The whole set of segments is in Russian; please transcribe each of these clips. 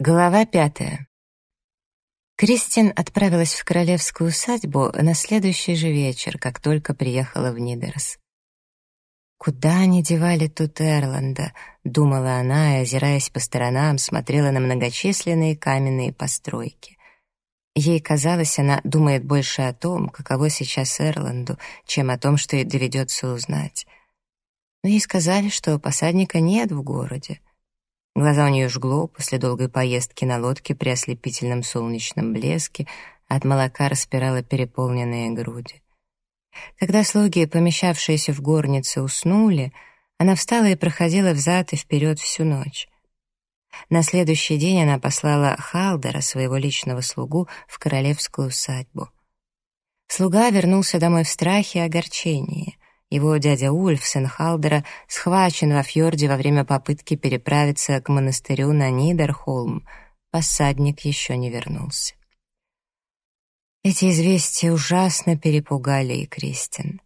Глава пятая. Кристин отправилась в королевскую усадьбу на следующий же вечер, как только приехала в Нидерс. «Куда они девали тут Эрланда?» — думала она, и, озираясь по сторонам, смотрела на многочисленные каменные постройки. Ей казалось, она думает больше о том, каково сейчас Эрланду, чем о том, что ей доведется узнать. Но ей сказали, что посадника нет в городе. Глаза у нее жгло после долгой поездки на лодке при ослепительном солнечном блеске, от молока распирала переполненные груди. Когда слуги, помещавшиеся в горнице, уснули, она встала и проходила взад и вперед всю ночь. На следующий день она послала Халдера, своего личного слугу, в королевскую усадьбу. Слуга вернулся домой в страхе и огорчении. Его дядя Ульф, сын Халдера, схвачен во фьорде во время попытки переправиться к монастырю на Нидерхолм. Посадник еще не вернулся. Эти известия ужасно перепугали и Кристин.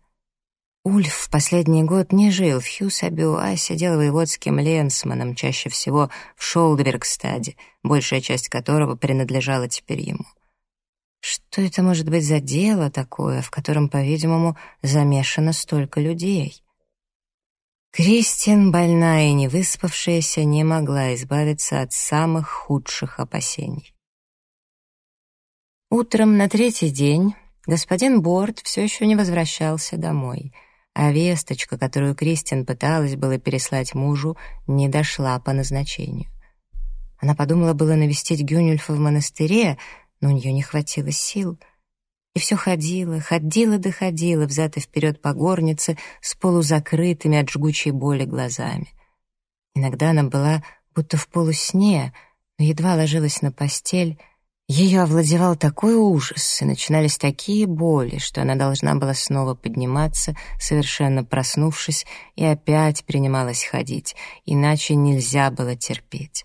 Ульф в последний год не жил в Хьюсабю, а сидел воеводским ленсманом, чаще всего в Шолдбергстаде, большая часть которого принадлежала теперь ему. Что это может быть за дело такое, в котором, по-видимому, замешано столько людей? Кристин, больная и невыспавшаяся, не могла избавиться от самых худших опасений. Утром на третий день господин Борт все еще не возвращался домой, а весточка, которую Кристин пыталась было переслать мужу, не дошла по назначению. Она подумала было навестить Гюнюльфа в монастыре, но у нее не хватило сил. И все ходила, ходила да ходила взад и вперед по горнице с полузакрытыми от жгучей боли глазами. Иногда она была будто в полусне, но едва ложилась на постель, ее овладевал такой ужас, и начинались такие боли, что она должна была снова подниматься, совершенно проснувшись, и опять принималась ходить, иначе нельзя было терпеть.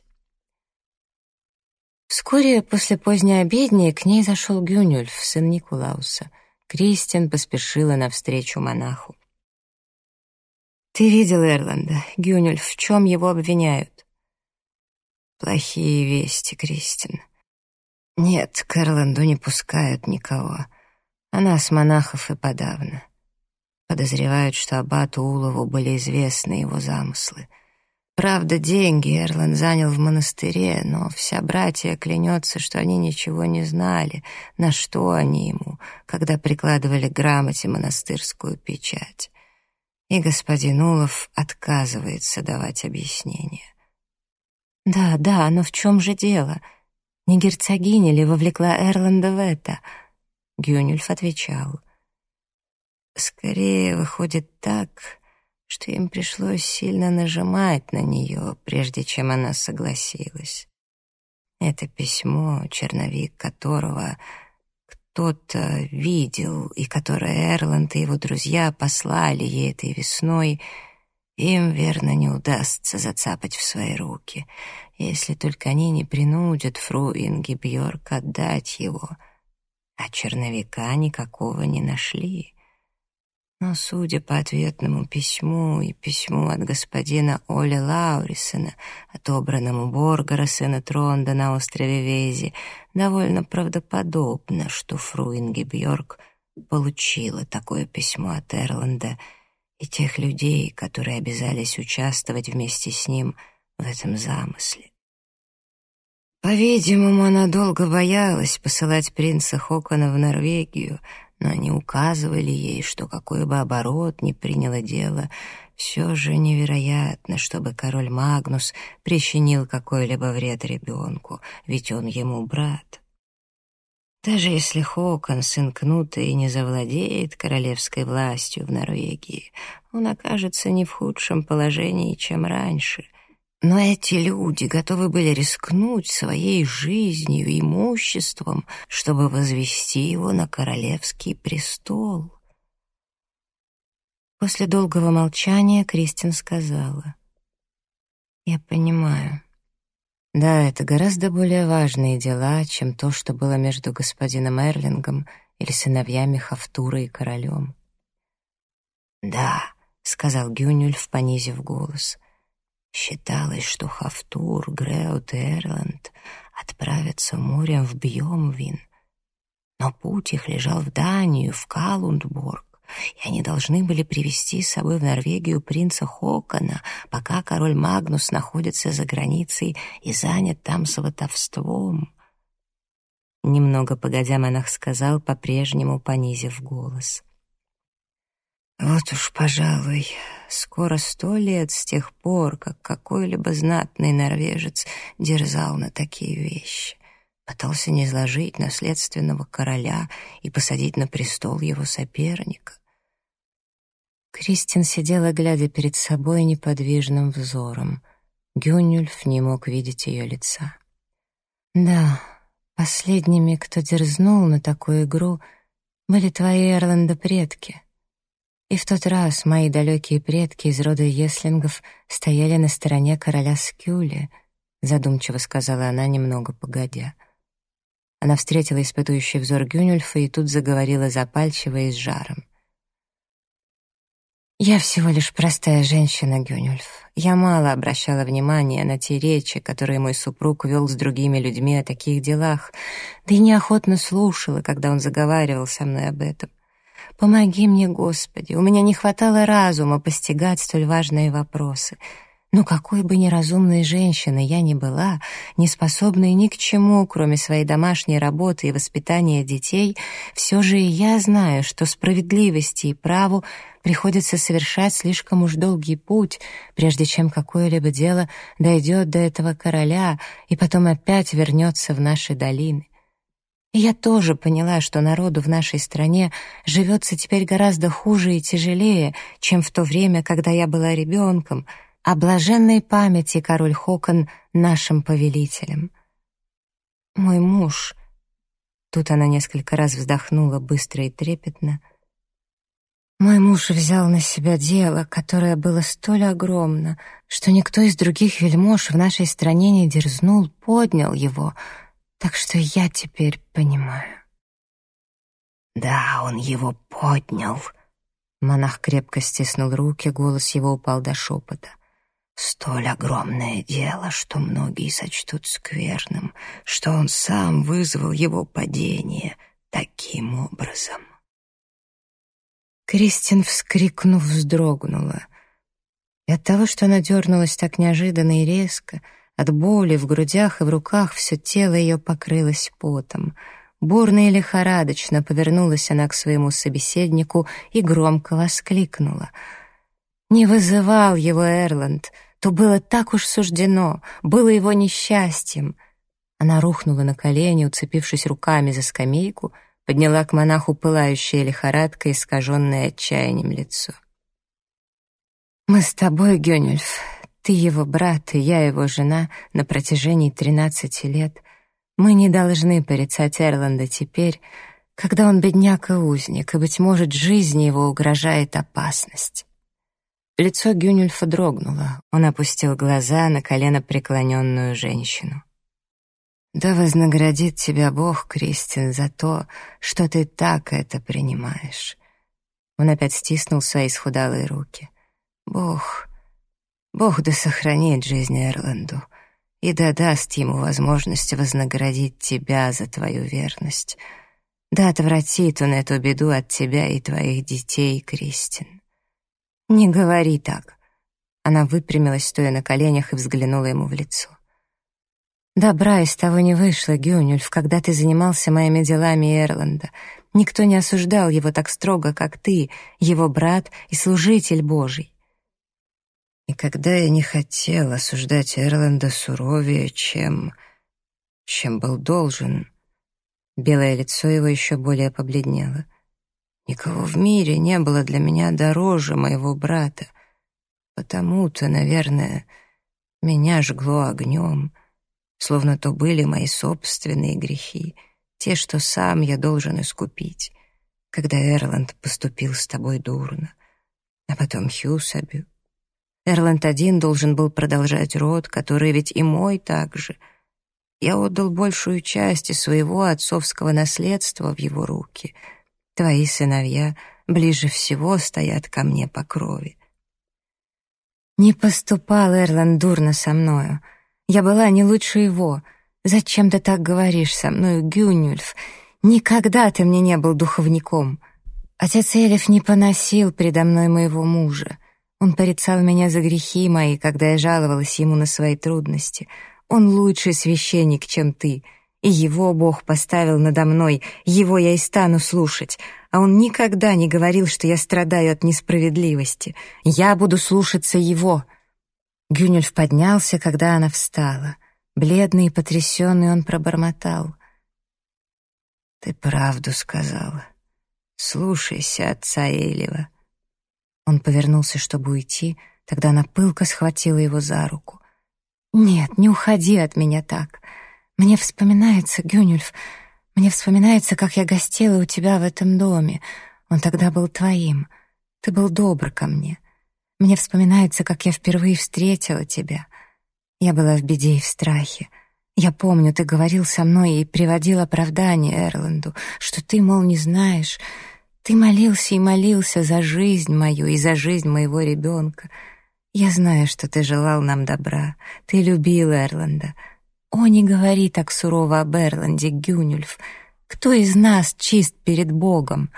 Вскоре после поздней обедни к ней зашел Гюнюльф, сын Никулауса. Кристин поспешила навстречу монаху. «Ты видел Эрланда? Гюнюльф, в чем его обвиняют?» «Плохие вести, Кристин. Нет, к Эрланду не пускают никого. А нас, монахов, и подавно. Подозревают, что аббату Улову были известны его замыслы — Правда, деньги Эрлан занял в монастыре, но вся братья клянется, что они ничего не знали, на что они ему, когда прикладывали к грамоте монастырскую печать. И господин Улов отказывается давать объяснение. «Да, да, но в чем же дело? Не герцогиня ли вовлекла Эрланда в это?» Гюнюльф отвечал. «Скорее выходит так...» что им пришлось сильно нажимать на нее, прежде чем она согласилась. Это письмо, черновик которого кто-то видел, и которое Эрланд и его друзья послали ей этой весной, им, верно, не удастся зацапать в свои руки, если только они не принудят фру Инги отдать его. А черновика никакого не нашли. Но, судя по ответному письму и письму от господина Оля Лаурисона, отобранному Боргара, сына Тронда на острове Вези, довольно правдоподобно, что фру Бьорк получила такое письмо от Эрланда и тех людей, которые обязались участвовать вместе с ним в этом замысле. По-видимому, она долго боялась посылать принца Хокона в Норвегию — но они указывали ей, что какой бы оборот ни приняло дело, все же невероятно, чтобы король Магнус причинил какой-либо вред ребенку, ведь он ему брат. Даже если Хокон, сын Кнута, и не завладеет королевской властью в Норвегии, он окажется не в худшем положении, чем раньше. Но эти люди готовы были рискнуть своей жизнью, и имуществом, чтобы возвести его на королевский престол. После долгого молчания Кристин сказала. «Я понимаю. Да, это гораздо более важные дела, чем то, что было между господином Эрлингом или сыновьями Хафтура и королем». «Да», — сказал Гюнюльф, понизив голос, Считалось, что Хафтур, Греут и Эрланд отправятся морем в Бьемвин, но путь их лежал в Данию, в Калундборг, и они должны были привести с собой в Норвегию принца Хокона, пока король Магнус находится за границей и занят там сватовством. Немного погодя монах сказал, по-прежнему понизив голос. «Вот уж, пожалуй, скоро сто лет с тех пор, как какой-либо знатный норвежец дерзал на такие вещи, пытался не изложить наследственного короля и посадить на престол его соперника. Кристин сидела, глядя перед собой неподвижным взором. Гюнюльф не мог видеть ее лица. «Да, последними, кто дерзнул на такую игру, были твои Эрланда предки. И в тот раз мои далекие предки из рода Еслингов стояли на стороне короля Скюли», задумчиво сказала она, немного погодя. Она встретила испытующий взор Гюнюльфа и тут заговорила запальчиво и с жаром. «Я всего лишь простая женщина, Гюнюльф. Я мало обращала внимания на те речи, которые мой супруг вел с другими людьми о таких делах, да и неохотно слушала, когда он заговаривал со мной об этом. Помоги мне, Господи, у меня не хватало разума постигать столь важные вопросы». Но какой бы неразумной женщиной я ни была, не способной ни к чему, кроме своей домашней работы и воспитания детей, все же и я знаю, что справедливости и праву приходится совершать слишком уж долгий путь, прежде чем какое-либо дело дойдет до этого короля и потом опять вернется в наши долины. Я тоже поняла, что народу в нашей стране живется теперь гораздо хуже и тяжелее, чем в то время, когда я была ребенком — о блаженной памяти король Хокон нашим повелителем. Мой муж... Тут она несколько раз вздохнула быстро и трепетно. Мой муж взял на себя дело, которое было столь огромно, что никто из других вельмож в нашей стране не дерзнул, поднял его, так что я теперь понимаю. «Да, он его поднял», Монах крепко стиснул руки, голос его упал до шепота. Столь огромное дело, что многие сочтут скверным, что он сам вызвал его падение таким образом. Кристин, вскрикнув, вздрогнула. И от того, что она дернулась так неожиданно и резко, от боли в грудях и в руках все тело ее покрылось потом. Бурно и лихорадочно повернулась она к своему собеседнику и громко воскликнула — не вызывал его Эрланд, то было так уж суждено, было его несчастьем. Она рухнула на колени, уцепившись руками за скамейку, подняла к монаху пылающее лихорадкой, искаженное отчаянием лицо. «Мы с тобой, Гёнюльф, ты его брат и я его жена на протяжении тринадцати лет. Мы не должны порицать Эрланда теперь, когда он бедняк и узник, и, быть может, жизни его угрожает опасность. Лицо Гюнюльфа дрогнуло. Он опустил глаза на колено преклоненную женщину. «Да вознаградит тебя Бог, Кристин, за то, что ты так это принимаешь». Он опять стиснул свои схудалые руки. «Бог, Бог да сохранит жизнь Эрланду и да даст ему возможность вознаградить тебя за твою верность. Да отвратит он эту беду от тебя и твоих детей, Кристин». «Не говори так». Она выпрямилась, стоя на коленях, и взглянула ему в лицо. «Добра из того не вышло, Гюнюльф, когда ты занимался моими делами Эрланда. Никто не осуждал его так строго, как ты, его брат и служитель Божий. И когда я не хотел осуждать Эрланда суровее, чем... чем был должен...» Белое лицо его еще более побледнело. Никого в мире не было для меня дороже моего брата. Потому-то, наверное, меня жгло огнем, словно то были мои собственные грехи, те, что сам я должен искупить, когда Эрланд поступил с тобой дурно, а потом Хьюсабю. Эрланд один должен был продолжать род, который ведь и мой также. Я отдал большую часть своего отцовского наследства в его руки — Твои сыновья ближе всего стоят ко мне по крови. Не поступал Эрланд дурно со мною. Я была не лучше его. Зачем ты так говоришь со мною, Гюнюльф? Никогда ты мне не был духовником. Отец Элиф не поносил предо мной моего мужа. Он порицал меня за грехи мои, когда я жаловалась ему на свои трудности. Он лучший священник, чем ты, и его Бог поставил надо мной, его я и стану слушать, а он никогда не говорил, что я страдаю от несправедливости. Я буду слушаться его». Гюнельф поднялся, когда она встала. Бледный и потрясенный он пробормотал. «Ты правду сказала. Слушайся отца Элева». Он повернулся, чтобы уйти, тогда она пылко схватила его за руку. «Нет, не уходи от меня так. Мне вспоминается, Гюнюльф, мне вспоминается, как я гостила у тебя в этом доме. Он тогда был твоим. Ты был добр ко мне. Мне вспоминается, как я впервые встретила тебя. Я была в беде и в страхе. Я помню, ты говорил со мной и приводил оправдание Эрланду, что ты, мол, не знаешь. Ты молился и молился за жизнь мою и за жизнь моего ребенка. Я знаю, что ты желал нам добра. Ты любил Эрланда. «О, не говори так сурово об Эрланде, Гюнюльф. Кто из нас чист перед Богом?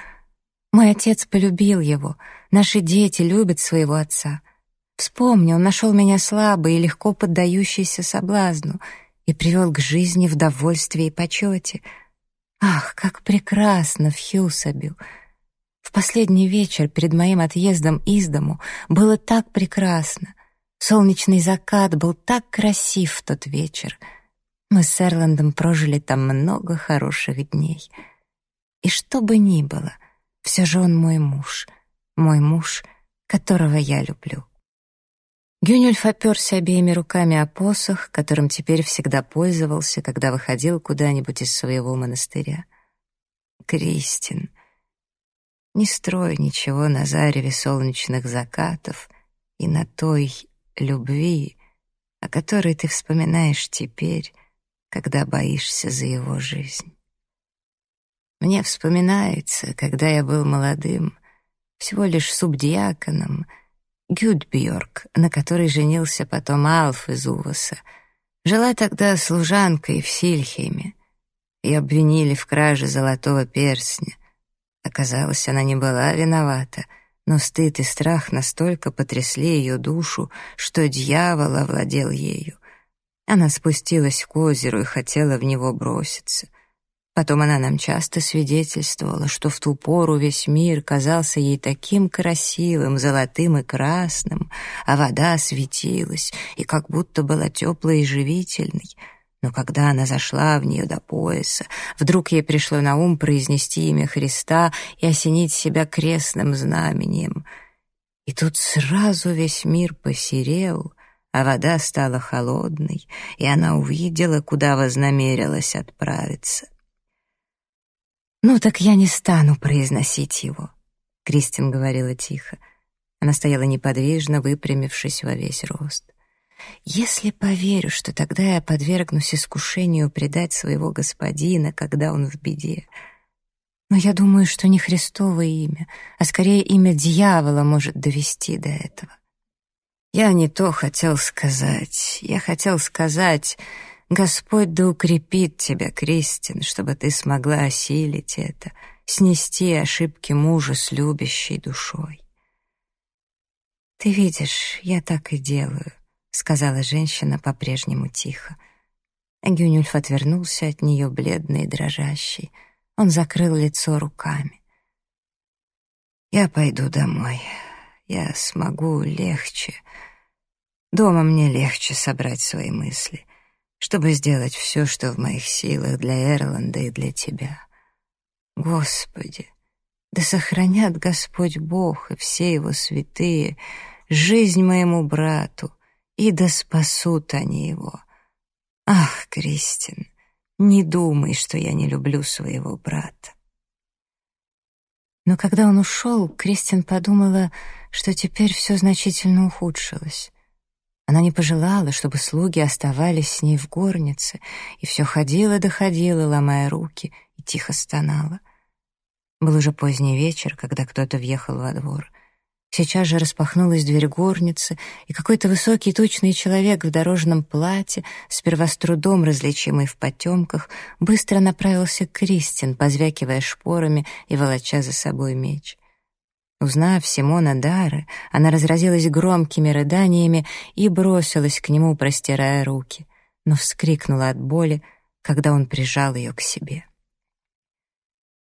Мой отец полюбил его. Наши дети любят своего отца. Вспомни, он нашел меня слабой и легко поддающейся соблазну и привел к жизни в довольстве и почете. Ах, как прекрасно в Хьюсабю! Последний вечер перед моим отъездом из дому было так прекрасно. Солнечный закат был так красив в тот вечер — мы с Эрландом прожили там много хороших дней. И что бы ни было, все же он мой муж, мой муж, которого я люблю. Гюнюльф оперся обеими руками о посох, которым теперь всегда пользовался, когда выходил куда-нибудь из своего монастыря. Кристин, не строй ничего на зареве солнечных закатов и на той любви, о которой ты вспоминаешь теперь, когда боишься за его жизнь. Мне вспоминается, когда я был молодым, всего лишь субдиаконом, Гюдбьорк, на которой женился потом Алф из Уваса, жила тогда служанкой в Сильхейме и обвинили в краже золотого перстня. Оказалось, она не была виновата, но стыд и страх настолько потрясли ее душу, что дьявол овладел ею. Она спустилась к озеру и хотела в него броситься. Потом она нам часто свидетельствовала, что в ту пору весь мир казался ей таким красивым, золотым и красным, а вода светилась и как будто была теплой и живительной. Но когда она зашла в нее до пояса, вдруг ей пришло на ум произнести имя Христа и осенить себя крестным знамением. И тут сразу весь мир посерел — а вода стала холодной, и она увидела, куда вознамерилась отправиться. «Ну так я не стану произносить его», — Кристин говорила тихо. Она стояла неподвижно, выпрямившись во весь рост. «Если поверю, что тогда я подвергнусь искушению предать своего господина, когда он в беде, но я думаю, что не Христово имя, а скорее имя дьявола может довести до этого. Я не то хотел сказать. Я хотел сказать, Господь да укрепит тебя, Кристин, чтобы ты смогла осилить это, снести ошибки мужа с любящей душой. «Ты видишь, я так и делаю», — сказала женщина по-прежнему тихо. Гюнюльф отвернулся от нее, бледный и дрожащий. Он закрыл лицо руками. «Я пойду домой. Я смогу легче. Дома мне легче собрать свои мысли, чтобы сделать все, что в моих силах для Эрланда и для тебя. Господи, да сохранят Господь Бог и все его святые жизнь моему брату, и да спасут они его. Ах, Кристин, не думай, что я не люблю своего брата. Но когда он ушел, Кристин подумала, что теперь все значительно ухудшилось. Она не пожелала, чтобы слуги оставались с ней в горнице, и все ходила доходила, ломая руки, и тихо стонала. Был уже поздний вечер, когда кто-то въехал во двор. Сейчас же распахнулась дверь горницы, и какой-то высокий тучный человек в дорожном платье, сперва с трудом различимый в потемках, быстро направился к Кристин, позвякивая шпорами и волоча за собой меч. Узнав Симона Дары, она разразилась громкими рыданиями и бросилась к нему, простирая руки, но вскрикнула от боли, когда он прижал ее к себе.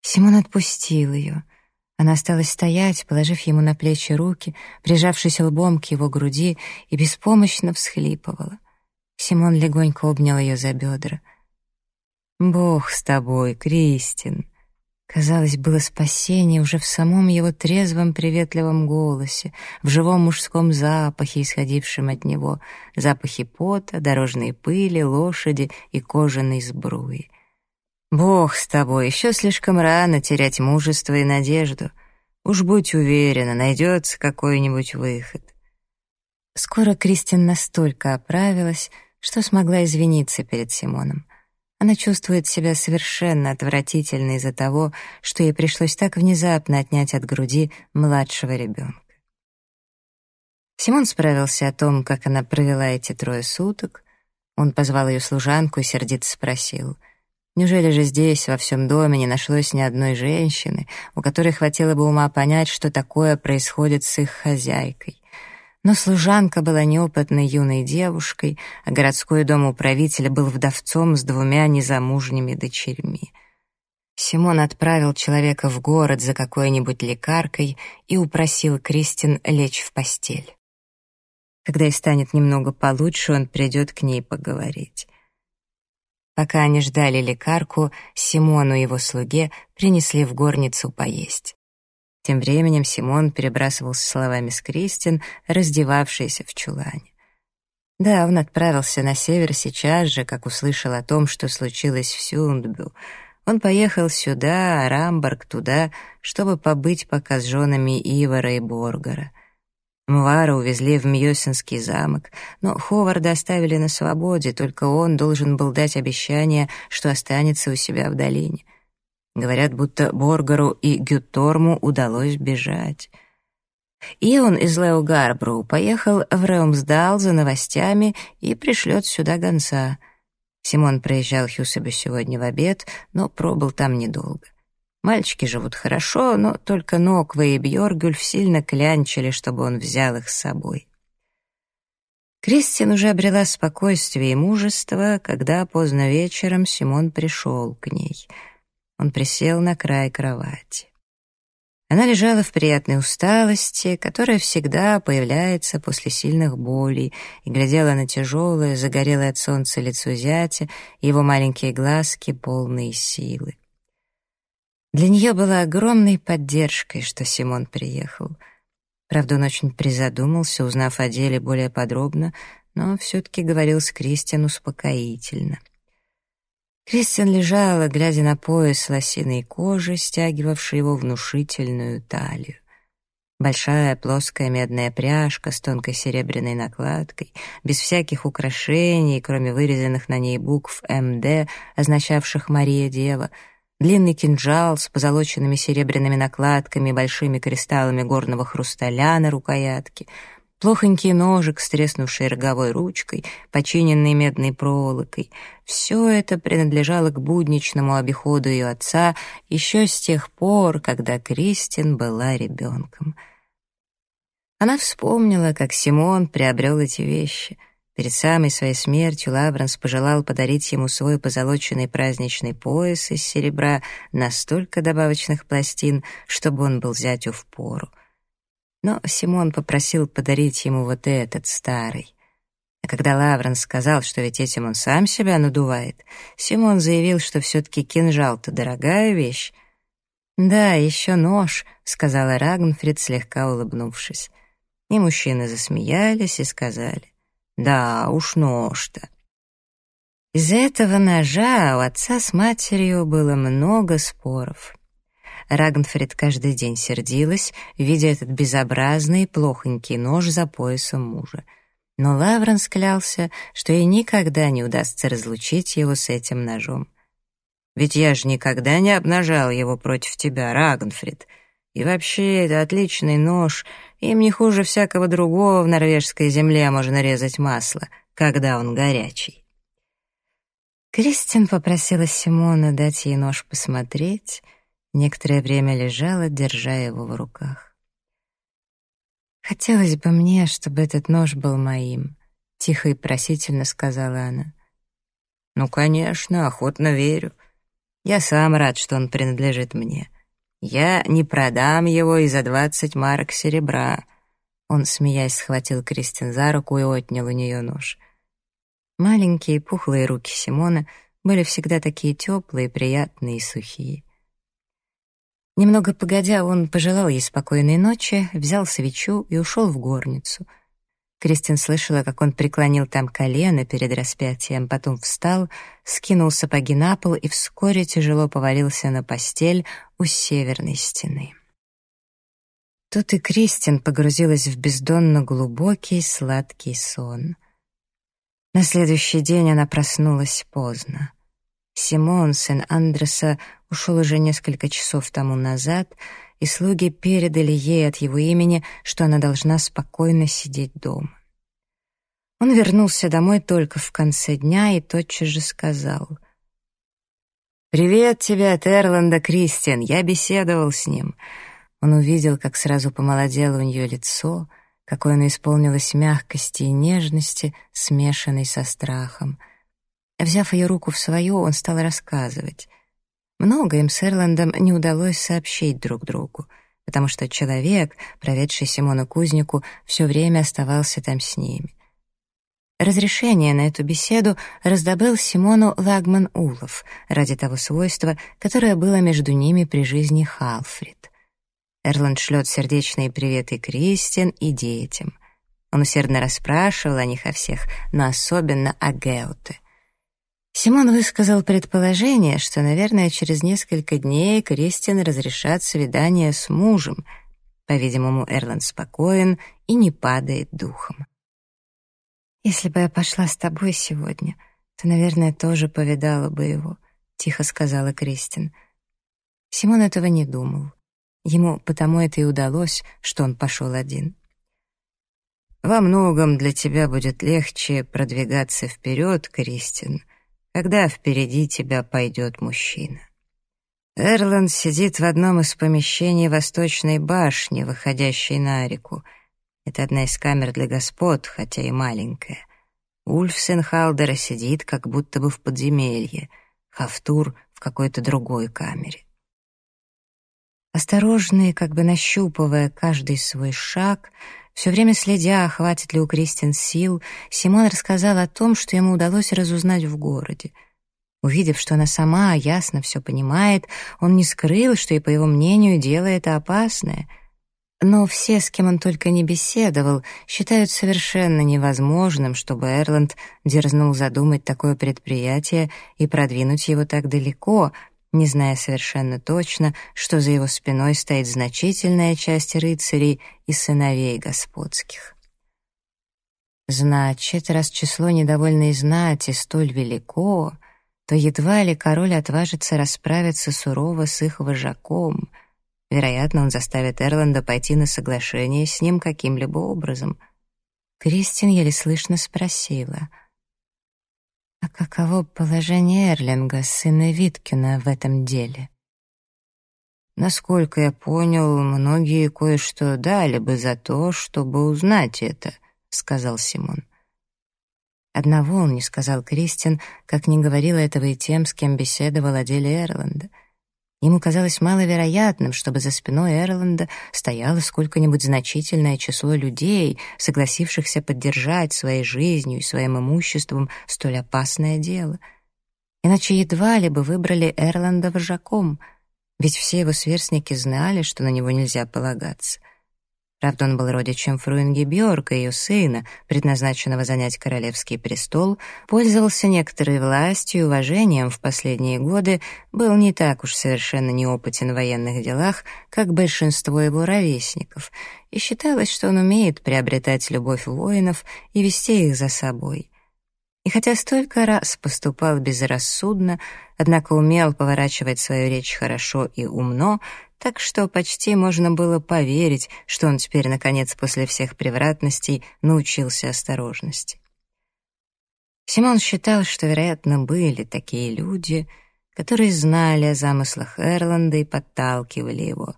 Симон отпустил ее — она осталась стоять, положив ему на плечи руки, прижавшись лбом к его груди, и беспомощно всхлипывала. Симон легонько обнял ее за бедра. «Бог с тобой, Кристин!» Казалось, было спасение уже в самом его трезвом приветливом голосе, в живом мужском запахе, исходившем от него, запахе пота, дорожной пыли, лошади и кожаной сбруи. Бог с тобой, еще слишком рано терять мужество и надежду. Уж будь уверена, найдется какой-нибудь выход. Скоро Кристин настолько оправилась, что смогла извиниться перед Симоном. Она чувствует себя совершенно отвратительно из-за того, что ей пришлось так внезапно отнять от груди младшего ребенка. Симон справился о том, как она провела эти трое суток. Он позвал ее служанку и сердито спросил — Неужели же здесь, во всем доме, не нашлось ни одной женщины, у которой хватило бы ума понять, что такое происходит с их хозяйкой? Но служанка была неопытной юной девушкой, а городской дом управителя был вдовцом с двумя незамужними дочерьми. Симон отправил человека в город за какой-нибудь лекаркой и упросил Кристин лечь в постель. Когда ей станет немного получше, он придет к ней поговорить. Пока они ждали лекарку, Симону и его слуге принесли в горницу поесть. Тем временем Симон перебрасывался словами с Кристин, раздевавшейся в чулане. Да, он отправился на север сейчас же, как услышал о том, что случилось в Сюндбю. Он поехал сюда, а Рамборг туда, чтобы побыть пока с женами Ивара и Боргара. Мвара увезли в Мьёсинский замок, но Ховарда оставили на свободе, только он должен был дать обещание, что останется у себя в долине. Говорят, будто Боргару и Гюторму удалось бежать. И он из Лео Гарбру поехал в Реумсдал за новостями и пришлет сюда гонца. Симон проезжал Хьюсебе сегодня в обед, но пробыл там недолго. Мальчики живут хорошо, но только Ноква и Бьоргюльф сильно клянчили, чтобы он взял их с собой. Кристин уже обрела спокойствие и мужество, когда поздно вечером Симон пришел к ней. Он присел на край кровати. Она лежала в приятной усталости, которая всегда появляется после сильных болей, и глядела на тяжелое, загорелое от солнца лицо зятя его маленькие глазки, полные силы. Для нее было огромной поддержкой, что Симон приехал. Правда, он очень призадумался, узнав о деле более подробно, но все-таки говорил с Кристиан успокоительно. Кристиан лежала, глядя на пояс лосиной кожи, стягивавший его внушительную талию. Большая плоская медная пряжка с тонкой серебряной накладкой, без всяких украшений, кроме вырезанных на ней букв МД, означавших «Мария Дева», длинный кинжал с позолоченными серебряными накладками и большими кристаллами горного хрусталя на рукоятке, плохонький ножик с треснувшей роговой ручкой, починенный медной проволокой. Все это принадлежало к будничному обиходу ее отца еще с тех пор, когда Кристин была ребенком. Она вспомнила, как Симон приобрел эти вещи — Перед самой своей смертью Лавренс пожелал подарить ему свой позолоченный праздничный пояс из серебра на столько добавочных пластин, чтобы он был зятю в. Но Симон попросил подарить ему вот этот старый. А когда Лавренс сказал, что ведь этим он сам себя надувает, Симон заявил, что все-таки кинжал-то дорогая вещь. «Да, еще нож», — сказала Рагнфрид, слегка улыбнувшись. И мужчины засмеялись и сказали, да уж нож-то. Из-за этого ножа у отца с матерью было много споров. Рагнфрид каждый день сердилась, видя этот безобразный, плохонький нож за поясом мужа. Но Лаврен склялся, что ей никогда не удастся разлучить его с этим ножом. «Ведь я же никогда не обнажал его против тебя, Рагнфрид. И вообще, это отличный нож, им не хуже всякого другого в норвежской земле можно резать масло, когда он горячий. Кристин попросила Симона дать ей нож посмотреть, некоторое время лежала, держа его в руках. «Хотелось бы мне, чтобы этот нож был моим», — тихо и просительно сказала она. «Ну, конечно, охотно верю. Я сам рад, что он принадлежит мне. Я не продам его и за двадцать марок серебра». Он, смеясь, схватил Кристин за руку и отнял у нее нож. Маленькие пухлые руки Симона были всегда такие теплые, приятные и сухие. Немного погодя, он пожелал ей спокойной ночи, взял свечу и ушел в горницу — Кристин слышала, как он преклонил там колено перед распятием, потом встал, скинул сапоги на пол и вскоре тяжело повалился на постель у северной стены. Тут и Кристин погрузилась в бездонно глубокий сладкий сон. На следующий день она проснулась поздно. Симон, сын Андреса, ушел уже несколько часов тому назад — и слуги передали ей от его имени, что она должна спокойно сидеть дома. Он вернулся домой только в конце дня и тотчас же сказал «Привет тебе от Эрланда, Кристиан, я беседовал с ним». Он увидел, как сразу помолодело у нее лицо, какое оно исполнилось мягкости и нежности, смешанной со страхом. Взяв ее руку в свою, он стал рассказывать. Много им с Эрландом не удалось сообщить друг другу, потому что человек, проведший Симона Кузнику, все время оставался там с ними. Разрешение на эту беседу раздобыл Симону Лагман Улов ради того свойства, которое было между ними при жизни Халфрид. Эрланд шлет сердечные приветы Кристин и детям. Он усердно расспрашивал о них о всех, но особенно о Геуте. Симон высказал предположение, что, наверное, через несколько дней Кристин разрешат свидание с мужем. По-видимому, Эрланд спокоен и не падает духом. «Если бы я пошла с тобой сегодня, то, наверное, тоже повидала бы его», — тихо сказала Кристин. Симон этого не думал. Ему потому это и удалось, что он пошел один. «Во многом для тебя будет легче продвигаться вперед, Кристин», когда впереди тебя пойдет мужчина. Эрланд сидит в одном из помещений восточной башни, выходящей на реку. Это одна из камер для господ, хотя и маленькая. Ульф сын Халдера сидит как будто бы в подземелье, Хафтур в какой-то другой камере. Осторожный, как бы нащупывая каждый свой шаг, все время следя, хватит ли у Кристин сил, Симон рассказал о том, что ему удалось разузнать в городе. Увидев, что она сама ясно все понимает, он не скрыл, что и по его мнению дело это опасное. Но все, с кем он только не беседовал, считают совершенно невозможным, чтобы Эрланд дерзнул задумать такое предприятие и продвинуть его так далеко — не зная совершенно точно, что за его спиной стоит значительная часть рыцарей и сыновей господских. Значит, раз число недовольной знати столь велико, то едва ли король отважится расправиться сурово с их вожаком. Вероятно, он заставит Эрланда пойти на соглашение с ним каким-либо образом. Кристин еле слышно спросила — каково положение Эрлинга, сына Виткина, в этом деле? Насколько я понял, многие кое-что дали бы за то, чтобы узнать это, сказал Симон. Одного он не сказал Кристин, как не говорил этого и тем, с кем беседовал о деле Эрланда — Ему казалось маловероятным, чтобы за спиной Эрланда стояло сколько-нибудь значительное число людей, согласившихся поддержать своей жизнью и своим имуществом столь опасное дело. Иначе едва ли бы выбрали Эрланда вожаком, ведь все его сверстники знали, что на него нельзя полагаться — Правда, он был родичем Фруинги Бьорка, ее сына, предназначенного занять королевский престол, пользовался некоторой властью и уважением в последние годы, был не так уж совершенно неопытен в военных делах, как большинство его ровесников, и считалось, что он умеет приобретать любовь воинов и вести их за собой. И хотя столько раз поступал безрассудно, однако умел поворачивать свою речь хорошо и умно, так что почти можно было поверить, что он теперь, наконец, после всех превратностей научился осторожности. Симон считал, что, вероятно, были такие люди, которые знали о замыслах Эрланда и подталкивали его.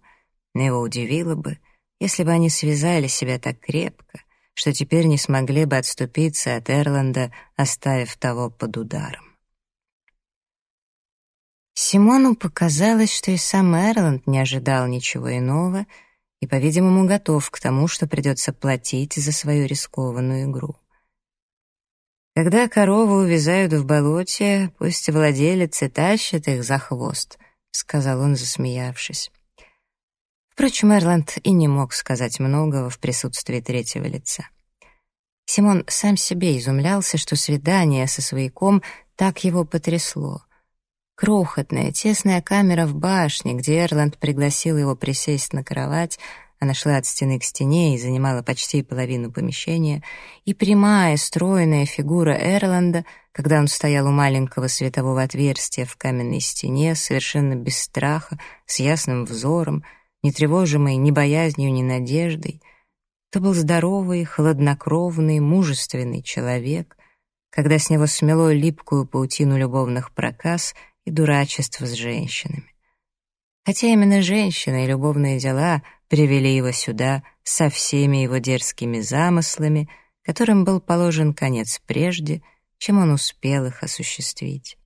Но его удивило бы, если бы они связали себя так крепко, что теперь не смогли бы отступиться от Эрланда, оставив того под ударом. Симону показалось, что и сам Эрланд не ожидал ничего иного и, по-видимому, готов к тому, что придется платить за свою рискованную игру. Когда коровы увязают в болоте, пусть владелец и тащит их за хвост, — сказал он, засмеявшись. Впрочем, Эрланд и не мог сказать многого в присутствии третьего лица. Симон сам себе изумлялся, что свидание со свояком так его потрясло. Крохотная, тесная камера в башне, где Эрланд пригласил его присесть на кровать — она шла от стены к стене и занимала почти половину помещения, и прямая, стройная фигура Эрланда, когда он стоял у маленького светового отверстия в каменной стене, совершенно без страха, с ясным взором, не тревожимый ни боязнью, ни надеждой, то был здоровый, хладнокровный, мужественный человек, когда с него смело липкую паутину любовных проказ и дурачеств с женщинами. Хотя именно женщины и любовные дела — привели его сюда со всеми его дерзкими замыслами, которым был положен конец прежде, чем он успел их осуществить.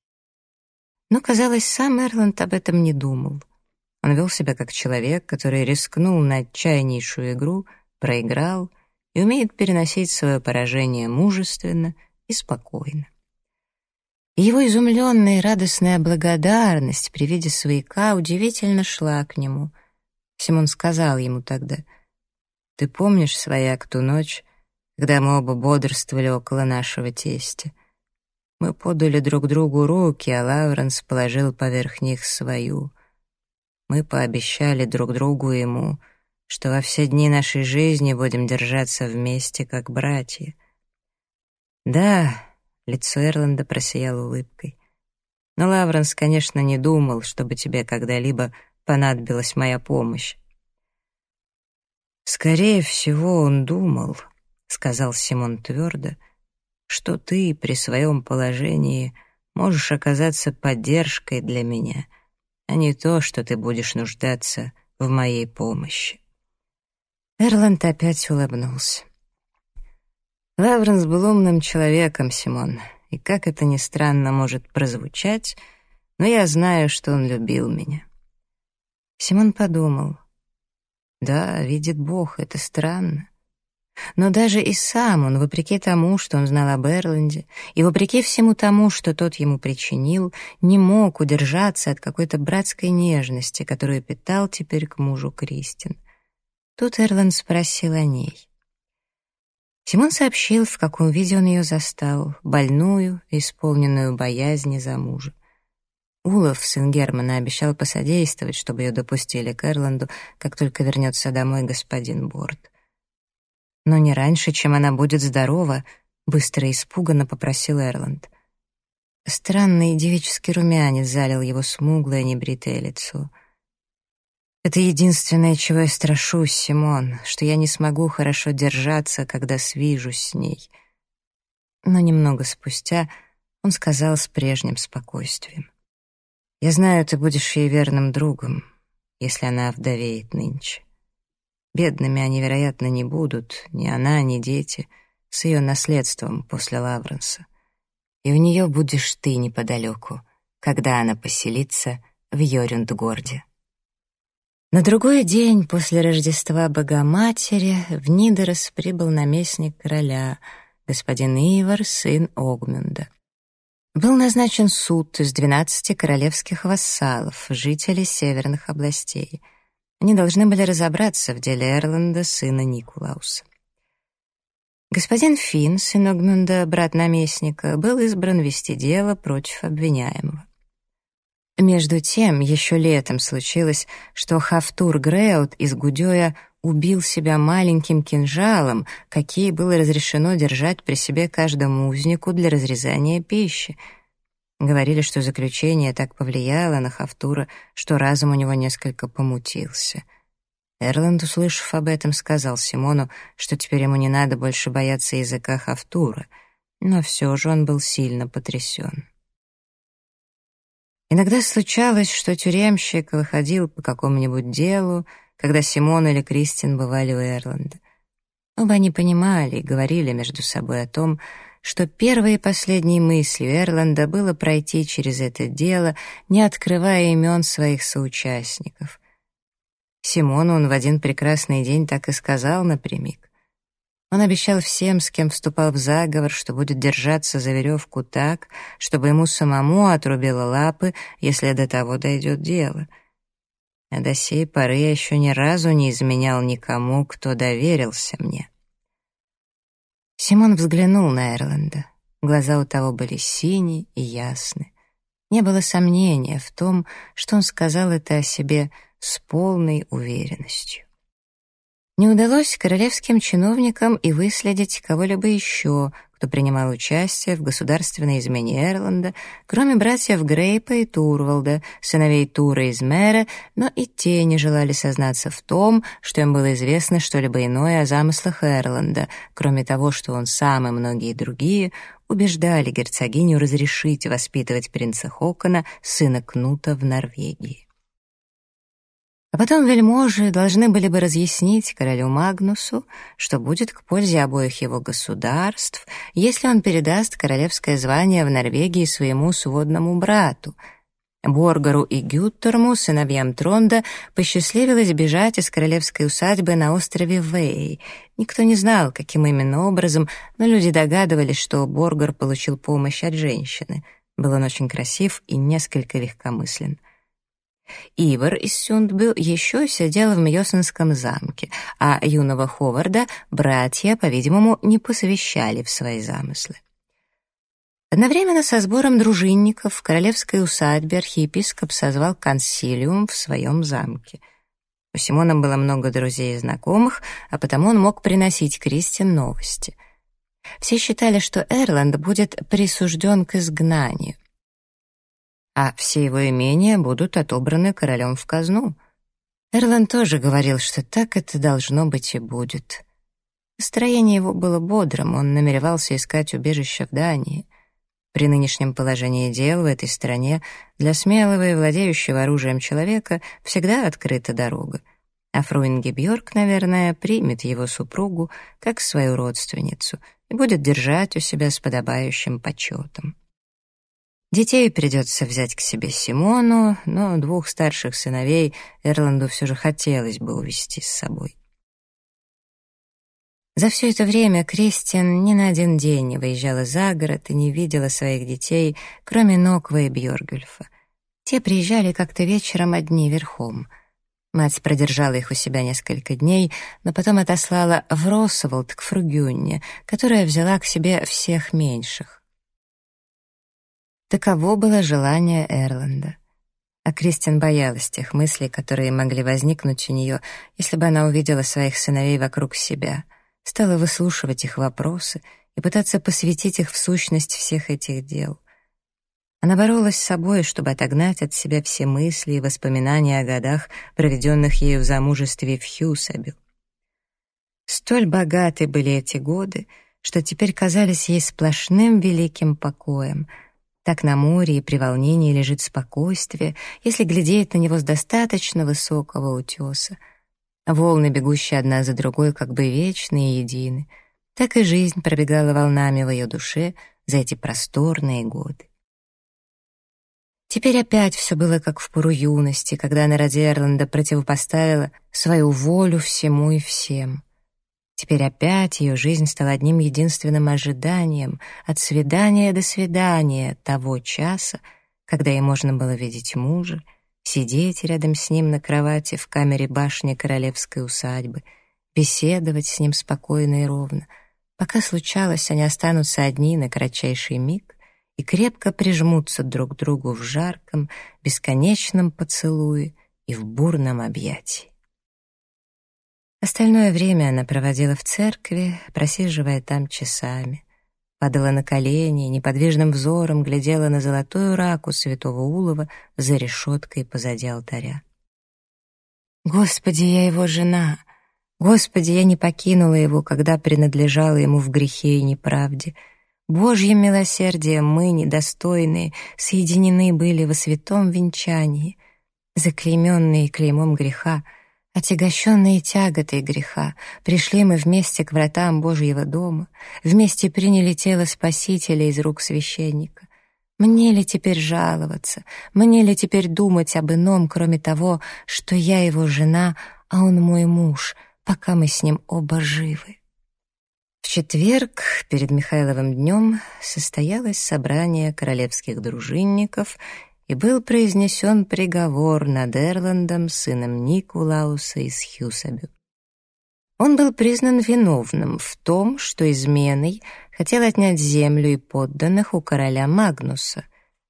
Но, казалось, сам Эрланд об этом не думал. Он вел себя как человек, который рискнул на отчаяннейшую игру, проиграл и умеет переносить свое поражение мужественно и спокойно. Его изумленная и радостная благодарность при виде свояка удивительно шла к нему — Симон сказал ему тогда, «Ты помнишь, свояк, ту ночь, когда мы оба бодрствовали около нашего тестя? Мы подали друг другу руки, а Лавренс положил поверх них свою. Мы пообещали друг другу ему, что во все дни нашей жизни будем держаться вместе, как братья. Да, лицо Эрланда просияло улыбкой. Но Лавренс, конечно, не думал, чтобы тебе когда-либо понадобилась моя помощь. «Скорее всего, он думал», — сказал Симон твердо, «что ты при своем положении можешь оказаться поддержкой для меня, а не то, что ты будешь нуждаться в моей помощи». Эрланд опять улыбнулся. Лавренс был умным человеком, Симон, и как это ни странно может прозвучать, но я знаю, что он любил меня. Симон подумал. Да, видит Бог, это странно. Но даже и сам он, вопреки тому, что он знал об Эрланде, и вопреки всему тому, что тот ему причинил, не мог удержаться от какой-то братской нежности, которую питал теперь к мужу Кристин. Тут Эрланд спросил о ней. Симон сообщил, в каком виде он ее застал, больную, исполненную боязни за мужа. Улов, сын Германа, обещал посодействовать, чтобы ее допустили к Эрланду, как только вернется домой господин Борт. Но не раньше, чем она будет здорова, быстро и испуганно попросил Эрланд. Странный девический румянец залил его смуглое небритое лицо. «Это единственное, чего я страшусь, Симон, что я не смогу хорошо держаться, когда свижусь с ней». Но немного спустя он сказал с прежним спокойствием. Я знаю, ты будешь ей верным другом, если она вдовеет нынче. Бедными они, вероятно, не будут, ни она, ни дети, с ее наследством после Лавренса. И у нее будешь ты неподалеку, когда она поселится в Йорюндгорде. На другой день после Рождества Богоматери в Нидерос прибыл наместник короля, господин Ивар, сын Огмюнда. Был назначен суд из 12 королевских вассалов, жителей северных областей. Они должны были разобраться в деле Эрланда, сына Никулауса. Господин Финн, сын Огмунда, брат наместника, был избран вести дело против обвиняемого. Между тем, еще летом случилось, что Хафтур Греут из Гудёя убил себя маленьким кинжалом, какие было разрешено держать при себе каждому узнику для разрезания пищи. Говорили, что заключение так повлияло на Хафтура, что разум у него несколько помутился. Эрланд, услышав об этом, сказал Симону, что теперь ему не надо больше бояться языка Хафтура, но все же он был сильно потрясен. Иногда случалось, что тюремщик выходил по какому-нибудь делу, когда Симон или Кристин бывали у Эрланда. Оба они понимали и говорили между собой о том, что первой и последней мыслью Эрланда было пройти через это дело, не открывая имен своих соучастников. Симону он в один прекрасный день так и сказал напрямик. Он обещал всем, с кем вступал в заговор, что будет держаться за веревку так, чтобы ему самому отрубило лапы, если до того дойдет дело. А до сей поры я еще ни разу не изменял никому, кто доверился мне. Симон взглянул на Эрланда. Глаза у того были синие и ясны. Не было сомнения в том, что он сказал это о себе с полной уверенностью. Не удалось королевским чиновникам и выследить кого-либо еще, кто принимал участие в государственной измене Эрланда, кроме братьев Грейпа и Турвалда, сыновей Тура из Мэра, но и те не желали сознаться в том, что им было известно что-либо иное о замыслах Эрланда, кроме того, что он сам и многие другие убеждали герцогиню разрешить воспитывать принца Хокона, сына Кнута, в Норвегии. А потом вельможи должны были бы разъяснить королю Магнусу, что будет к пользе обоих его государств, если он передаст королевское звание в Норвегии своему сводному брату. Боргару и Гюттерму, сыновьям Тронда, посчастливилось бежать из королевской усадьбы на острове Вэй. Никто не знал, каким именно образом, но люди догадывались, что Боргар получил помощь от женщины. Был он очень красив и несколько легкомыслен. Ивар из Сюндбю еще сидел в Мьосенском замке, а юного Ховарда братья, по-видимому, не посвящали в свои замыслы. Одновременно со сбором дружинников в королевской усадьбе архиепископ созвал консилиум в своем замке. У Симона было много друзей и знакомых, а потому он мог приносить Кристин новости. Все считали, что Эрланд будет присужден к изгнанию а все его имения будут отобраны королем в казну. Эрлан тоже говорил, что так это должно быть и будет. Настроение его было бодрым, он намеревался искать убежище в Дании. При нынешнем положении дел в этой стране для смелого и владеющего оружием человека всегда открыта дорога. А Фруинге Бьорк, наверное, примет его супругу как свою родственницу и будет держать у себя с подобающим почетом. Детей придется взять к себе Симону, но двух старших сыновей Эрланду все же хотелось бы увезти с собой. За все это время Кристин ни на один день не выезжала за город и не видела своих детей, кроме Ноква и Бьоргюльфа. Те приезжали как-то вечером одни верхом. Мать продержала их у себя несколько дней, но потом отослала в Росволд к Фругюнне, которая взяла к себе всех меньших. Таково было желание Эрланда. А Кристин боялась тех мыслей, которые могли возникнуть у нее, если бы она увидела своих сыновей вокруг себя, стала выслушивать их вопросы и пытаться посвятить их в сущность всех этих дел. Она боролась с собой, чтобы отогнать от себя все мысли и воспоминания о годах, проведенных ею в замужестве в Хьюсабю. Столь богаты были эти годы, что теперь казались ей сплошным великим покоем — так на море и при волнении лежит спокойствие, если глядеть на него с достаточно высокого утеса. Волны, бегущие одна за другой, как бы вечные и едины. Так и жизнь пробегала волнами в ее душе за эти просторные годы. Теперь опять все было как в пору юности, когда она ради Эрланда противопоставила свою волю всему и всем — Теперь опять ее жизнь стала одним единственным ожиданием от свидания до свидания того часа, когда ей можно было видеть мужа, сидеть рядом с ним на кровати в камере башни королевской усадьбы, беседовать с ним спокойно и ровно, пока случалось, они останутся одни на кратчайший миг и крепко прижмутся друг к другу в жарком, бесконечном поцелуе и в бурном объятии. Остальное время она проводила в церкви, просиживая там часами. падала на колени, неподвижным взором глядела на золотую раку святого Улова за решеткой позади алтаря. «Господи, я его жена! Господи, я не покинула его, когда принадлежала ему в грехе и неправде!» Божьим милосердием мы, недостойные, соединены были во святом венчании, заклейменные клеймом греха, отягощенные тяготой греха, пришли мы вместе к вратам Божьего дома, вместе приняли тело Спасителя из рук священника. Мне ли теперь жаловаться, мне ли теперь думать об ином, кроме того, что я его жена, а он мой муж, пока мы с ним оба живы? В четверг, перед Михайловым днем, состоялось собрание королевских дружинников и был произнесен приговор над Эрландом, сыном Никулауса из Хьюсабю. Он был признан виновным в том, что изменой хотел отнять землю и подданных у короля Магнуса,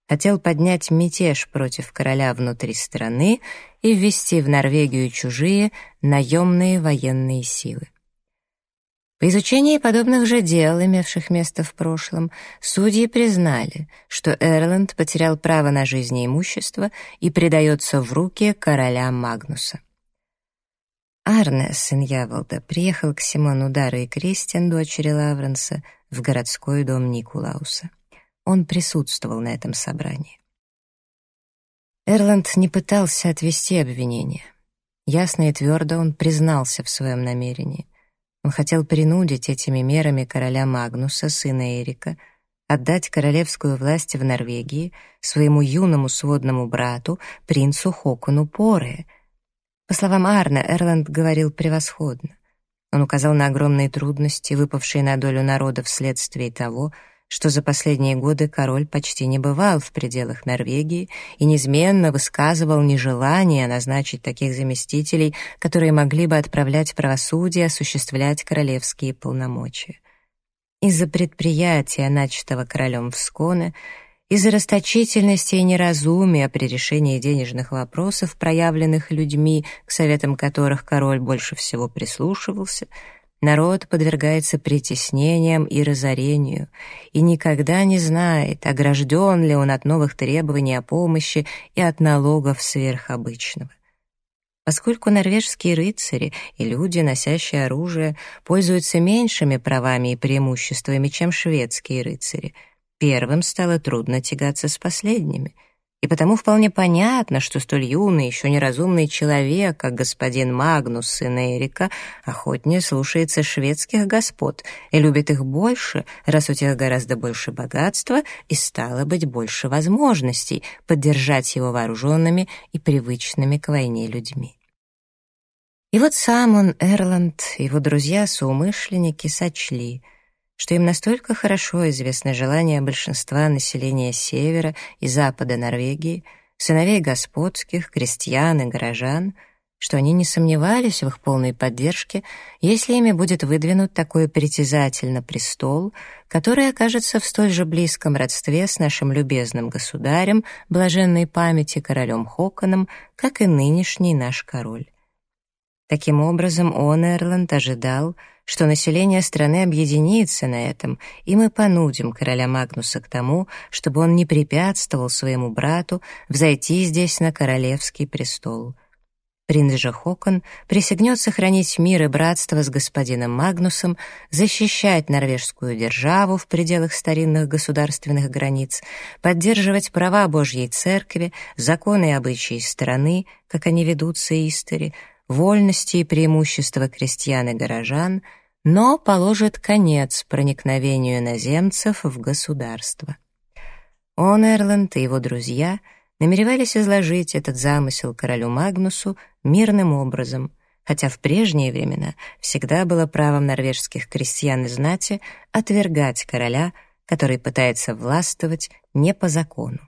хотел поднять мятеж против короля внутри страны и ввести в Норвегию чужие наемные военные силы. По изучении подобных же дел, имевших место в прошлом, судьи признали, что Эрланд потерял право на жизнь и имущество и предается в руки короля Магнуса. Арне, сын Яволда, приехал к Симону Дара и Кристиан, дочери Лавренса, в городской дом Никулауса. Он присутствовал на этом собрании. Эрланд не пытался отвести обвинение. Ясно и твердо он признался в своем намерении. Он хотел принудить этими мерами короля Магнуса, сына Эрика, отдать королевскую власть в Норвегии своему юному сводному брату, принцу Хокону Поре. По словам Арна, Эрланд говорил превосходно. Он указал на огромные трудности, выпавшие на долю народа вследствие того, что за последние годы король почти не бывал в пределах Норвегии и неизменно высказывал нежелание назначить таких заместителей, которые могли бы отправлять правосудие, осуществлять королевские полномочия. Из-за предприятия, начатого королем в Сконе, из-за расточительности и неразумия при решении денежных вопросов, проявленных людьми, к советам которых король больше всего прислушивался — Народ подвергается притеснениям и разорению и никогда не знает, огражден ли он от новых требований о помощи и от налогов сверхобычного. Поскольку норвежские рыцари и люди, носящие оружие, пользуются меньшими правами и преимуществами, чем шведские рыцари, первым стало трудно тягаться с последними — и потому вполне понятно, что столь юный, еще неразумный человек, как господин Магнус, сын Эрика, охотнее слушается шведских господ и любит их больше, раз у тех гораздо больше богатства и, стало быть, больше возможностей поддержать его вооруженными и привычными к войне людьми. И вот сам он, Эрланд, его друзья-соумышленники сочли — что им настолько хорошо известно желание большинства населения севера и запада Норвегии, сыновей господских, крестьян и горожан, что они не сомневались в их полной поддержке, если ими будет выдвинут такой притязатель на престол, который окажется в столь же близком родстве с нашим любезным государем, блаженной памяти королем Хоконом, как и нынешний наш король. Таким образом, он, Эрланд, ожидал, что население страны объединится на этом, и мы понудим короля Магнуса к тому, чтобы он не препятствовал своему брату взойти здесь на королевский престол. Принц же Хокон присягнет сохранить мир и братство с господином Магнусом, защищать норвежскую державу в пределах старинных государственных границ, поддерживать права Божьей Церкви, законы и обычаи страны, как они ведутся истори, вольности и преимущества крестьян и горожан, но положит конец проникновению иноземцев в государство. Он, Эрланд и его друзья намеревались изложить этот замысел королю Магнусу мирным образом, хотя в прежние времена всегда было правом норвежских крестьян и знати отвергать короля, который пытается властвовать не по закону.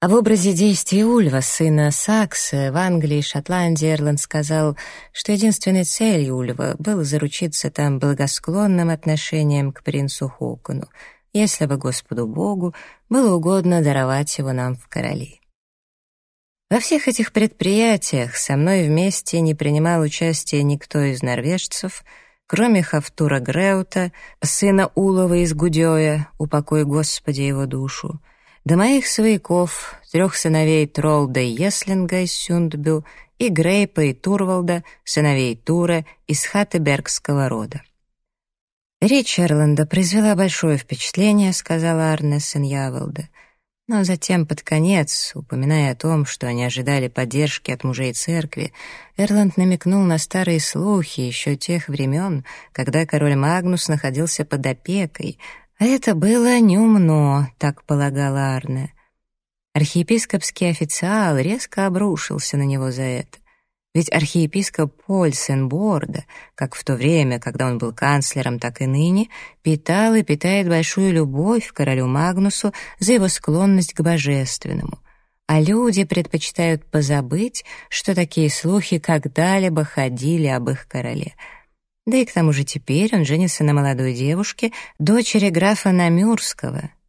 А в образе действий Ульва, сына Сакса, в Англии и Шотландии Эрланд сказал, что единственной целью Ульва было заручиться там благосклонным отношением к принцу Хокону, если бы Господу Богу было угодно даровать его нам в короли. Во всех этих предприятиях со мной вместе не принимал участия никто из норвежцев, кроме Хафтура Греута, сына Улова из Гудёя, упокой Господи его душу, до моих свояков, трех сыновей Тролда и Еслинга из Сюндбю и Грейпа и Турвалда, сыновей Тура из Хаттебергского рода. Речь Эрланда произвела большое впечатление, сказала Арне сын. Но затем, под конец, упоминая о том, что они ожидали поддержки от мужей церкви, Эрланд намекнул на старые слухи еще тех времен, когда король Магнус находился под опекой, это было неумно, так полагала Арне. Архиепископский официал резко обрушился на него за это. Ведь архиепископ Поль Сенборда, как в то время, когда он был канцлером, так и ныне, питал и питает большую любовь к королю Магнусу за его склонность к божественному. А люди предпочитают позабыть, что такие слухи когда-либо ходили об их короле. Да и к тому же теперь он женится на молодой девушке, дочери графа Намюрского —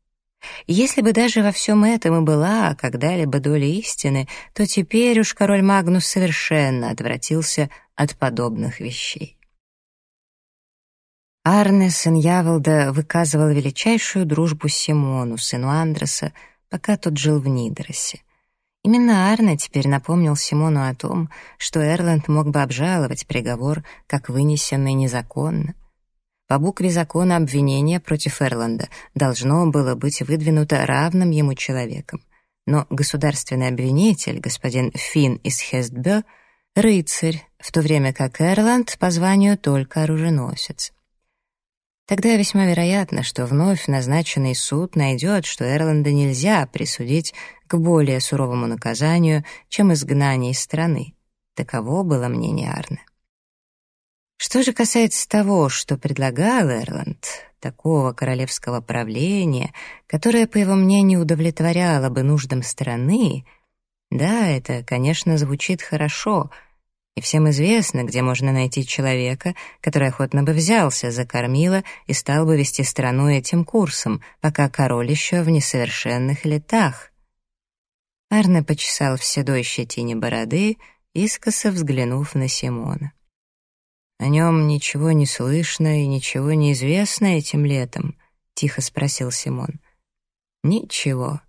если бы даже во всем этом и была когда-либо доля истины, то теперь уж король Магнус совершенно отвратился от подобных вещей. Арне, сын Яволда, выказывал величайшую дружбу Симону, сыну Андреса, пока тот жил в Нидросе. Именно Арне теперь напомнил Симону о том, что Эрланд мог бы обжаловать приговор, как вынесенный незаконно. По букве закона обвинение против Эрланда должно было быть выдвинуто равным ему человеком. Но государственный обвинитель, господин Финн из Хестбё, рыцарь, в то время как Эрланд по званию только оруженосец. Тогда весьма вероятно, что вновь назначенный суд найдет, что Эрланда нельзя присудить к более суровому наказанию, чем изгнание из страны. Таково было мнение Арне. Что же касается того, что предлагал Эрланд, такого королевского правления, которое, по его мнению, удовлетворяло бы нуждам страны, да, это, конечно, звучит хорошо, и всем известно, где можно найти человека, который охотно бы взялся за кормила и стал бы вести страну этим курсом, пока король еще в несовершенных летах. Арне почесал в седой щетине бороды, искоса взглянув на Симона. «О нем ничего не слышно и ничего не известно этим летом?» — тихо спросил Симон. «Ничего.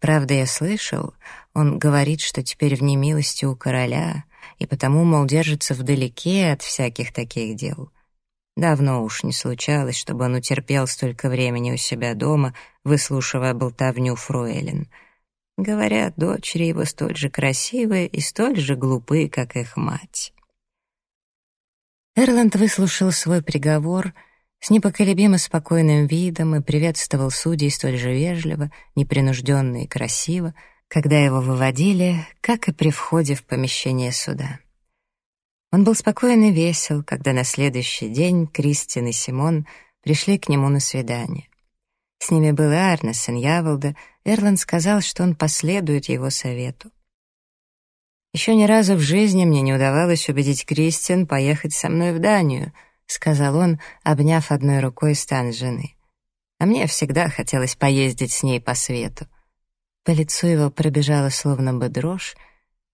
Правда, я слышал, он говорит, что теперь в немилости у короля, и потому, мол, держится вдалеке от всяких таких дел. Давно уж не случалось, чтобы он утерпел столько времени у себя дома, выслушивая болтовню Фруэлин. Говорят, дочери его столь же красивые и столь же глупы, как их мать». Эрланд выслушал свой приговор с непоколебимо спокойным видом и приветствовал судей столь же вежливо, непринужденно и красиво, когда его выводили, как и при входе в помещение суда. Он был спокоен и весел, когда на следующий день Кристин и Симон пришли к нему на свидание. С ними был Арне, сын Яволда, Эрланд сказал, что он последует его совету. Еще ни разу в жизни мне не удавалось убедить Кристин поехать со мной в Данию, сказал он, обняв одной рукой стан жены. А мне всегда хотелось поездить с ней по свету. По лицу его пробежала словно бы дрожь,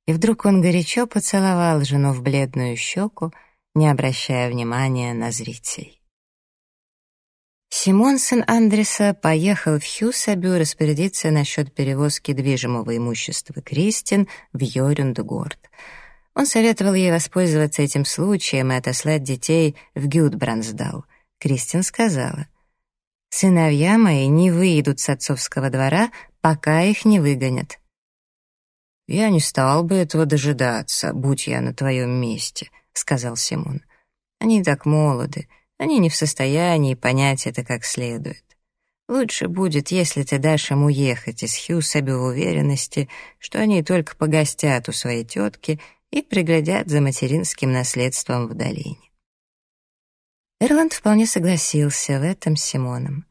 и вдруг он горячо поцеловал жену в бледную щеку, не обращая внимания на зрителей. Симонсон Андреса поехал в Хьюсабю распорядиться насчет перевозки движимого имущества Кристин в Йорюндгорд. Он советовал ей воспользоваться этим случаем и отослать детей в Гюдбрансдал. Кристин сказала, «Сыновья мои не выйдут с отцовского двора, пока их не выгонят». «Я не стал бы этого дожидаться, будь я на твоем месте», — сказал Симон. «Они так молоды». Они не в состоянии понять это как следует. Лучше будет, если ты дашь им уехать из Хьюсаби в уверенности, что они только погостят у своей тетки и приглядят за материнским наследством в долине. Эрланд вполне согласился в этом с Симоном.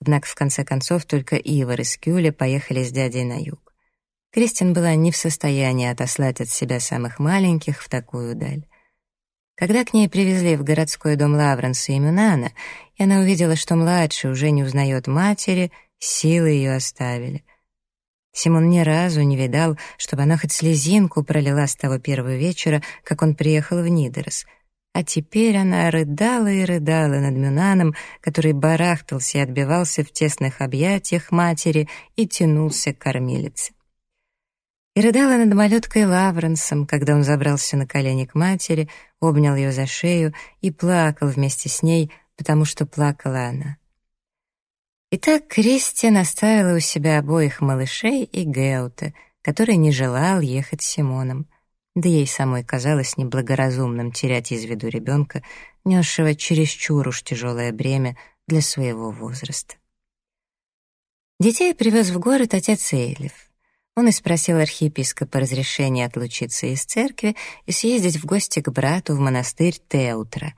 Однако, в конце концов, только Ивар и Скюля поехали с дядей на юг. Кристин была не в состоянии отослать от себя самых маленьких в такую даль. Когда к ней привезли в городской дом Лавренса и Мюнана, и она увидела, что младший уже не узнает матери, силы ее оставили. Симон ни разу не видал, чтобы она хоть слезинку пролила с того первого вечера, как он приехал в Нидерс. А теперь она рыдала и рыдала над Мюнаном, который барахтался и отбивался в тесных объятиях матери и тянулся к кормилице. И рыдала над малюткой Лавренсом, когда он забрался на колени к матери, обнял ее за шею и плакал вместе с ней, потому что плакала она. Итак, Кристи наставила у себя обоих малышей и Геута, который не желал ехать с Симоном да ей самой казалось неблагоразумным терять из виду ребенка, несшего чересчур уж тяжелое бремя для своего возраста. Детей привез в город отец Эйлиф. Он и спросил архиепископа разрешения отлучиться из церкви и съездить в гости к брату в монастырь Теутра.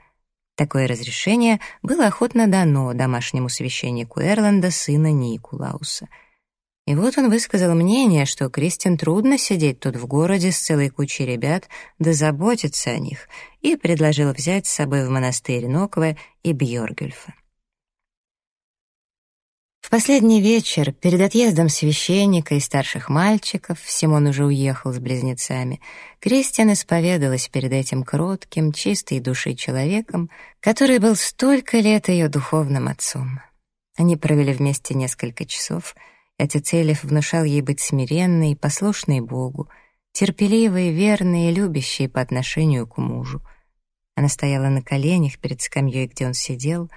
Такое разрешение было охотно дано домашнему священнику Эрланда, сына Никулауса — и вот он высказал мнение, что Кристин трудно сидеть тут в городе с целой кучей ребят, да заботиться о них, и предложил взять с собой в монастырь Нокве и Бьоргюльфа. В последний вечер, перед отъездом священника и старших мальчиков, Симон уже уехал с близнецами, Кристиан исповедалась перед этим кротким, чистой душей человеком, который был столько лет ее духовным отцом. Они провели вместе несколько часов — Отец Элиф внушал ей быть смиренной, послушной Богу, терпеливой, верной и любящей по отношению к мужу. Она стояла на коленях перед скамьей, где он сидел.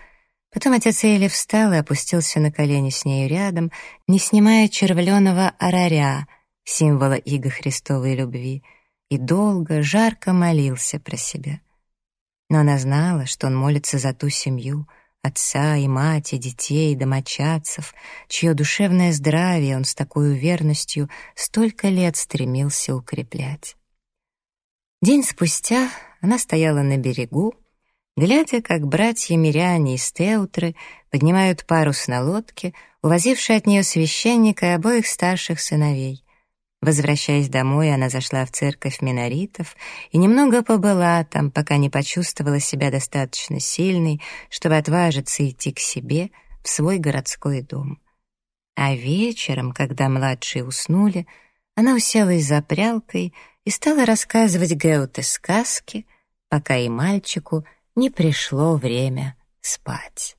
Потом отец Эли встал и опустился на колени с нею рядом, не снимая червленого араря, символа иго Христовой любви, и долго, жарко молился про себя. Но она знала, что он молится за ту семью — отца и мать, и детей, и домочадцев, чье душевное здравие он с такой уверенностью столько лет стремился укреплять. День спустя она стояла на берегу, глядя, как братья-миряне из Теутры поднимают парус на лодке, увозившей от нее священника и обоих старших сыновей. Возвращаясь домой, она зашла в церковь миноритов и немного побыла там, пока не почувствовала себя достаточно сильной, чтобы отважиться идти к себе в свой городской дом. А вечером, когда младшие уснули, она уселась за прялкой и стала рассказывать Геуте сказки, пока и мальчику не пришло время спать.